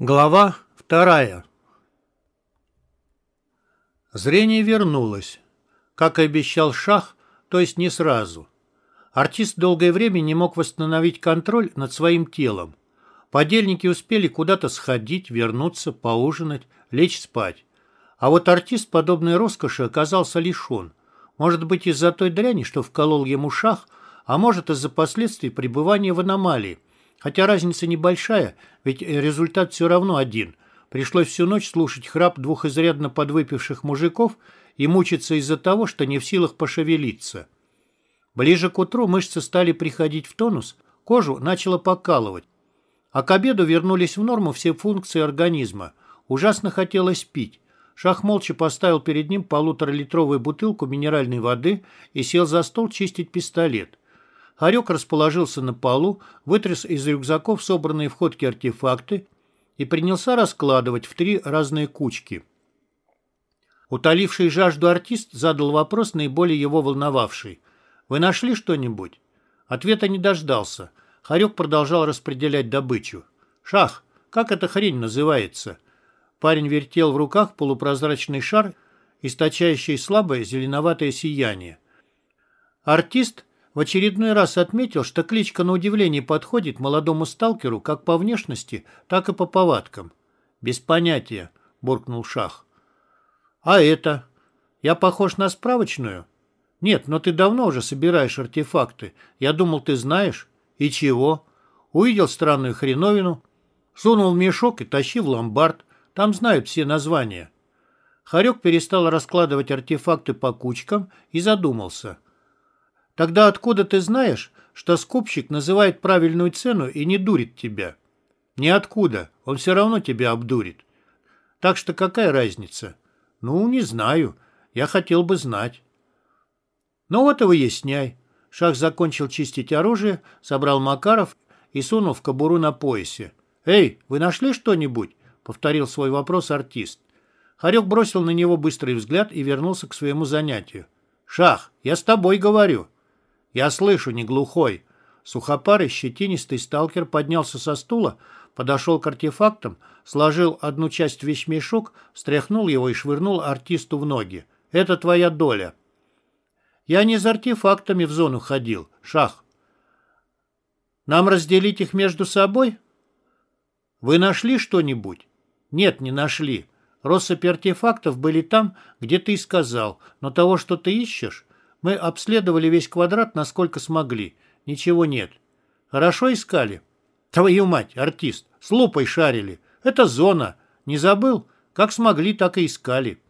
Глава вторая Зрение вернулось. Как и обещал Шах, то есть не сразу. Артист долгое время не мог восстановить контроль над своим телом. Подельники успели куда-то сходить, вернуться, поужинать, лечь спать. А вот артист подобной роскоши оказался лишен. Может быть, из-за той дряни, что вколол ему Шах, а может, из-за последствий пребывания в аномалии – Хотя разница небольшая, ведь результат все равно один. Пришлось всю ночь слушать храп двух изрядно подвыпивших мужиков и мучиться из-за того, что не в силах пошевелиться. Ближе к утру мышцы стали приходить в тонус, кожу начало покалывать. А к обеду вернулись в норму все функции организма. Ужасно хотелось пить. Шах молча поставил перед ним полуторалитровую бутылку минеральной воды и сел за стол чистить пистолет. Харек расположился на полу, вытряс из рюкзаков собранные в ходке артефакты и принялся раскладывать в три разные кучки. Утоливший жажду артист задал вопрос, наиболее его волновавший. «Вы нашли что-нибудь?» Ответа не дождался. Харек продолжал распределять добычу. «Шах, как эта хрень называется?» Парень вертел в руках полупрозрачный шар, источающий слабое зеленоватое сияние. Артист в очередной раз отметил, что кличка на удивление подходит молодому сталкеру как по внешности, так и по повадкам. «Без понятия», — буркнул Шах. «А это? Я похож на справочную?» «Нет, но ты давно уже собираешь артефакты. Я думал, ты знаешь. И чего?» Увидел странную хреновину, сунул мешок и тащил в ломбард. Там знают все названия. Харек перестал раскладывать артефакты по кучкам и задумался — Тогда откуда ты знаешь, что скупщик называет правильную цену и не дурит тебя? Ниоткуда, он все равно тебя обдурит. Так что какая разница? Ну, не знаю. Я хотел бы знать. Ну вот и выясняй. Шах закончил чистить оружие, собрал Макаров и сунул в кобуру на поясе. «Эй, вы нашли что-нибудь?» — повторил свой вопрос артист. Харек бросил на него быстрый взгляд и вернулся к своему занятию. «Шах, я с тобой говорю». «Я слышу, не глухой». Сухопарый, щетинистый сталкер поднялся со стула, подошел к артефактам, сложил одну часть в вещмешок, встряхнул его и швырнул артисту в ноги. «Это твоя доля». «Я не за артефактами в зону ходил, Шах». «Нам разделить их между собой?» «Вы нашли что-нибудь?» «Нет, не нашли. Россыпи артефактов были там, где ты и сказал, но того, что ты ищешь, мы обследовали весь квадрат, насколько смогли. Ничего нет. Хорошо искали? Твою мать, артист, с лупой шарили. Это зона. Не забыл? Как смогли, так и искали.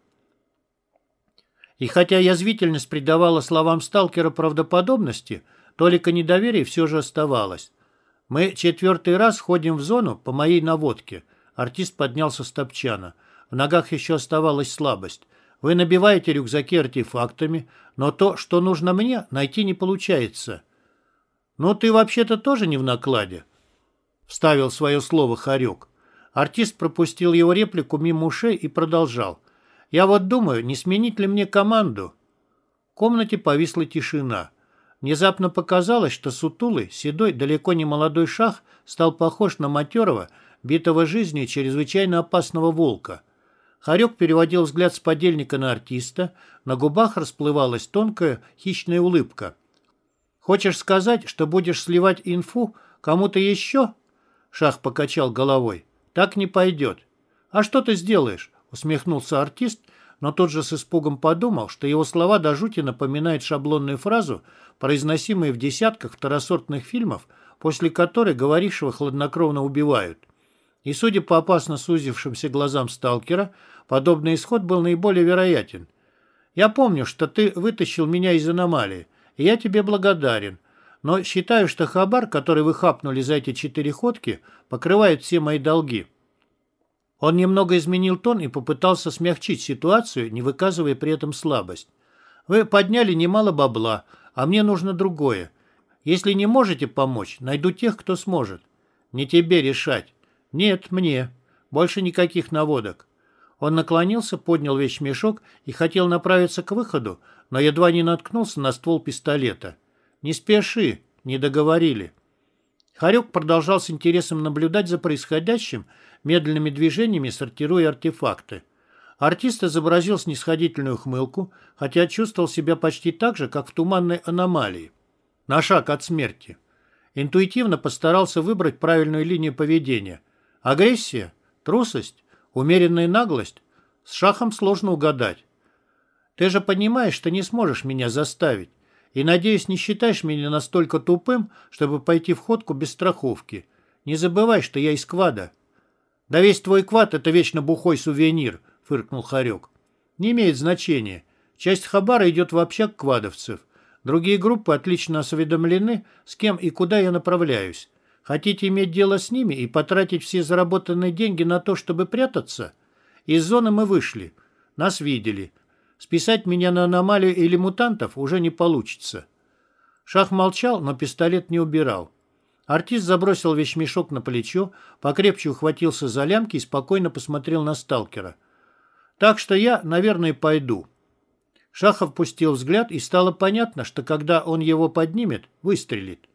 И хотя язвительность придавала словам сталкера правдоподобности, толика недоверия все же оставалось. Мы четвертый раз ходим в зону по моей наводке. Артист поднялся с топчана. В ногах еще оставалась слабость. Вы набиваете рюкзаки артефактами, но то, что нужно мне, найти не получается. Ну, ты вообще-то тоже не в накладе. Вставил свое слово Харек. Артист пропустил его реплику мимо ушей и продолжал. Я вот думаю, не сменить ли мне команду? В комнате повисла тишина. Внезапно показалось, что сутулый, седой, далеко не молодой шах стал похож на матерого, битого жизнью чрезвычайно опасного волка – Харек переводил взгляд с подельника на артиста, на губах расплывалась тонкая хищная улыбка. «Хочешь сказать, что будешь сливать инфу кому-то еще?» Шах покачал головой. «Так не пойдет». «А что ты сделаешь?» усмехнулся артист, но тут же с испугом подумал, что его слова до жути напоминают шаблонную фразу, произносимую в десятках второсортных фильмов, после которой говорившего хладнокровно убивают. И, судя по опасно сузившимся глазам сталкера, подобный исход был наиболее вероятен. «Я помню, что ты вытащил меня из аномалии, и я тебе благодарен, но считаю, что хабар, который вы хапнули за эти четыре ходки, покрывает все мои долги». Он немного изменил тон и попытался смягчить ситуацию, не выказывая при этом слабость. «Вы подняли немало бабла, а мне нужно другое. Если не можете помочь, найду тех, кто сможет. Не тебе решать. «Нет, мне. Больше никаких наводок». Он наклонился, поднял вещмешок и хотел направиться к выходу, но едва не наткнулся на ствол пистолета. «Не спеши, не договорили». Харек продолжал с интересом наблюдать за происходящим, медленными движениями сортируя артефакты. Артист изобразил снисходительную хмылку, хотя чувствовал себя почти так же, как в туманной аномалии. На шаг от смерти. Интуитивно постарался выбрать правильную линию поведения. Агрессия? Трусость? Умеренная наглость? С шахом сложно угадать. Ты же понимаешь, что не сможешь меня заставить. И, надеюсь, не считаешь меня настолько тупым, чтобы пойти в ходку без страховки. Не забывай, что я из квада. Да весь твой квад — это вечно бухой сувенир, — фыркнул Харек. Не имеет значения. Часть хабара идет в общак квадовцев. Другие группы отлично осведомлены, с кем и куда я направляюсь. Хотите иметь дело с ними и потратить все заработанные деньги на то, чтобы прятаться? Из зоны мы вышли. Нас видели. Списать меня на аномалию или мутантов уже не получится. Шах молчал, но пистолет не убирал. Артист забросил вещмешок на плечо, покрепче ухватился за лямки и спокойно посмотрел на сталкера. «Так что я, наверное, пойду». Шахов пустил взгляд, и стало понятно, что когда он его поднимет, выстрелит.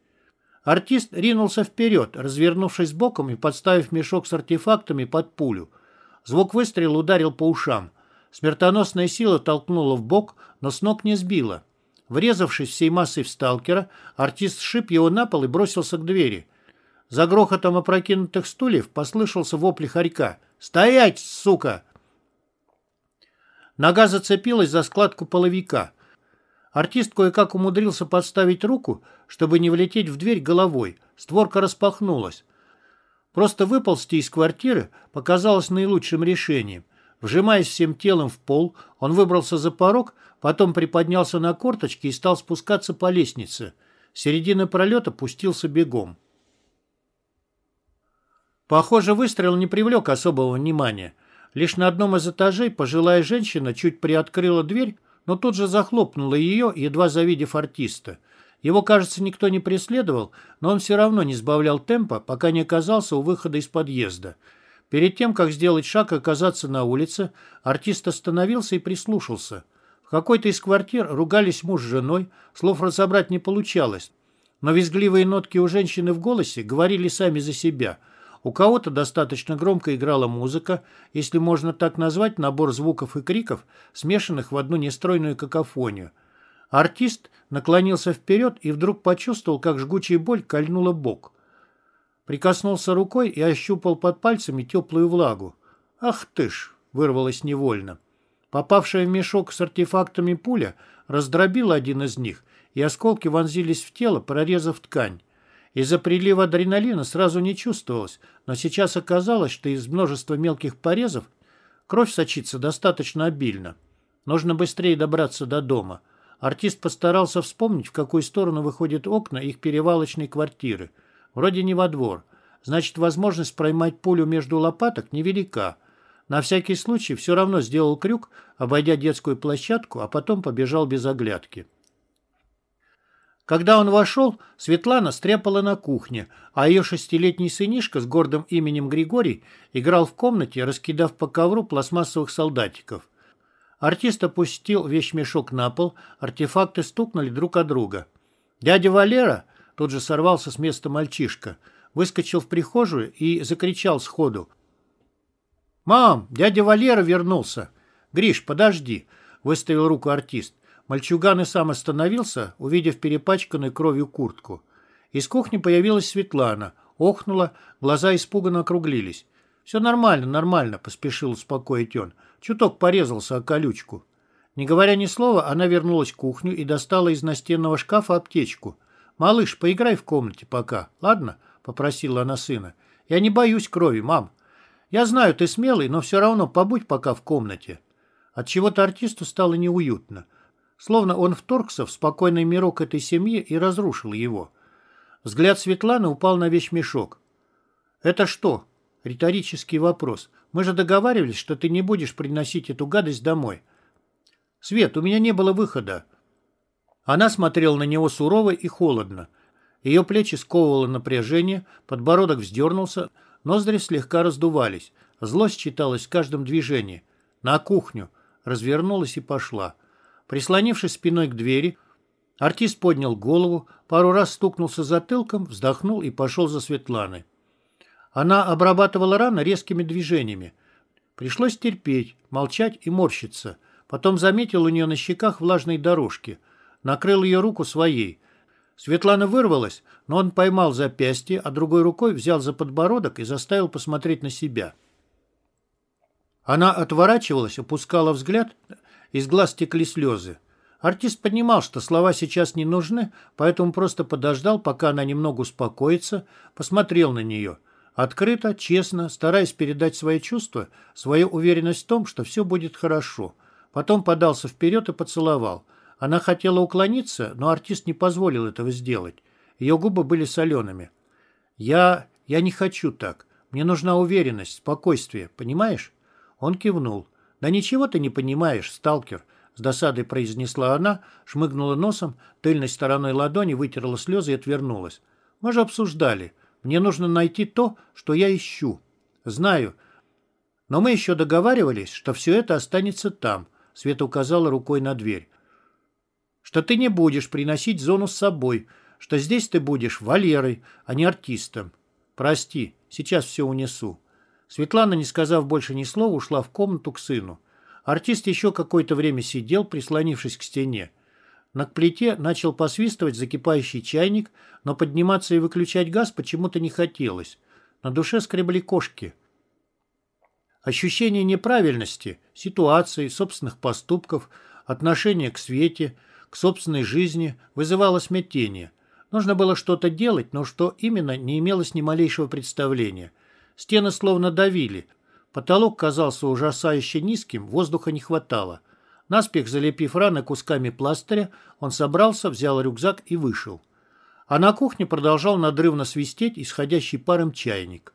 Артист ринулся вперед, развернувшись боком и подставив мешок с артефактами под пулю. Звук выстрела ударил по ушам. Смертоносная сила толкнула в бок, но с ног не сбила. Врезавшись всей массой в сталкера, артист сшиб его на пол и бросился к двери. За грохотом опрокинутых стульев послышался вопль хорька. «Стоять, сука!» Нога зацепилась за складку половика. Артист кое-как умудрился подставить руку, чтобы не влететь в дверь головой. Створка распахнулась. Просто выползти из квартиры показалось наилучшим решением. Вжимаясь всем телом в пол, он выбрался за порог, потом приподнялся на корточки и стал спускаться по лестнице. Середина пролета пустился бегом. Похоже, выстрел не привлек особого внимания. Лишь на одном из этажей пожилая женщина чуть приоткрыла дверь, но тут же захлопнула ее, едва завидев артиста. Его, кажется, никто не преследовал, но он все равно не сбавлял темпа, пока не оказался у выхода из подъезда. Перед тем, как сделать шаг и оказаться на улице, артист остановился и прислушался. В какой-то из квартир ругались муж с женой, слов разобрать не получалось. Но визгливые нотки у женщины в голосе говорили сами за себя. У кого-то достаточно громко играла музыка, если можно так назвать набор звуков и криков, смешанных в одну нестройную какофонию. Артист наклонился вперед и вдруг почувствовал, как жгучая боль кольнула бок. Прикоснулся рукой и ощупал под пальцами теплую влагу. «Ах ты ж!» — вырвалось невольно. Попавшая в мешок с артефактами пуля раздробила один из них, и осколки вонзились в тело, прорезав ткань. Из-за прилива адреналина сразу не чувствовалось, но сейчас оказалось, что из множества мелких порезов кровь сочится достаточно обильно. Нужно быстрее добраться до дома. Артист постарался вспомнить, в какую сторону выходят окна их перевалочной квартиры — Вроде не во двор. Значит, возможность проймать пулю между лопаток невелика. На всякий случай все равно сделал крюк, обойдя детскую площадку, а потом побежал без оглядки. Когда он вошел, Светлана стряпала на кухне, а ее шестилетний сынишка с гордым именем Григорий играл в комнате, раскидав по ковру пластмассовых солдатиков. Артист опустил вещмешок на пол, артефакты стукнули друг от друга. Дядя Валера Тут же сорвался с места мальчишка, выскочил в прихожую и закричал сходу. «Мам, дядя Валера вернулся!» «Гриш, подожди!» — выставил руку артист. Мальчуган и сам остановился, увидев перепачканную кровью куртку. Из кухни появилась Светлана, охнула, глаза испуганно округлились. «Все нормально, нормально», — поспешил успокоить он. Чуток порезался о колючку. Не говоря ни слова, она вернулась в кухню и достала из настенного шкафа аптечку. «Малыш, поиграй в комнате пока, ладно?» — попросила она сына. «Я не боюсь крови, мам. Я знаю, ты смелый, но все равно побудь пока в комнате». Отчего-то артисту стало неуютно. Словно он вторгся в спокойный мирок этой семьи и разрушил его. Взгляд Светланы упал на вещмешок. «Это что?» — риторический вопрос. «Мы же договаривались, что ты не будешь приносить эту гадость домой». «Свет, у меня не было выхода. Она смотрела на него сурово и холодно. Ее плечи сковывало напряжение, подбородок вздернулся, ноздри слегка раздувались. Злость читалась в каждом движении. «На кухню!» Развернулась и пошла. Прислонившись спиной к двери, Артист поднял голову, пару раз стукнулся затылком, вздохнул и пошел за Светланой. Она обрабатывала раны резкими движениями. Пришлось терпеть, молчать и морщиться. Потом заметил у нее на щеках влажные дорожки. Накрыл ее руку своей. Светлана вырвалась, но он поймал запястье, а другой рукой взял за подбородок и заставил посмотреть на себя. Она отворачивалась, опускала взгляд, из глаз текли слезы. Артист понимал, что слова сейчас не нужны, поэтому просто подождал, пока она немного успокоится, посмотрел на нее. Открыто, честно, стараясь передать свои чувства, свою уверенность в том, что все будет хорошо. Потом подался вперед и поцеловал. Она хотела уклониться, но артист не позволил этого сделать. Ее губы были солеными. «Я... я не хочу так. Мне нужна уверенность, спокойствие, понимаешь?» Он кивнул. «Да ничего ты не понимаешь, сталкер», — с досадой произнесла она, шмыгнула носом, тыльной стороной ладони вытерла слезы и отвернулась. «Мы же обсуждали. Мне нужно найти то, что я ищу. Знаю. Но мы еще договаривались, что все это останется там», — Света указала рукой на дверь. «Что ты не будешь приносить зону с собой, что здесь ты будешь Валерой, а не артистом. Прости, сейчас все унесу». Светлана, не сказав больше ни слова, ушла в комнату к сыну. Артист еще какое-то время сидел, прислонившись к стене. На плите начал посвистывать закипающий чайник, но подниматься и выключать газ почему-то не хотелось. На душе скребли кошки. Ощущение неправильности, ситуации, собственных поступков, отношения к Свете, к собственной жизни вызывало смятение. Нужно было что-то делать, но что именно, не имелось ни малейшего представления – Стены словно давили. Потолок казался ужасающе низким, воздуха не хватало. Наспех залепив раны кусками пластыря, он собрался, взял рюкзак и вышел. А на кухне продолжал надрывно свистеть исходящий паром чайник.